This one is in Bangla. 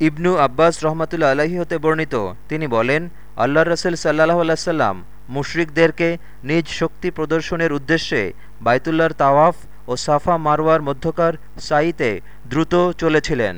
ইবনু আব্বাস রহমতুল্লা আলহী হতে বর্ণিত। তিনি বলেন আল্লাহ রসুল সাল্লাহ আল্লাহ মুশরিকদেরকে নিজ শক্তি প্রদর্শনের উদ্দেশ্যে বাইতুল্লার তাওয়াফ ও সাফা মারওয়ার মধ্যকার সাইতে দ্রুত চলেছিলেন।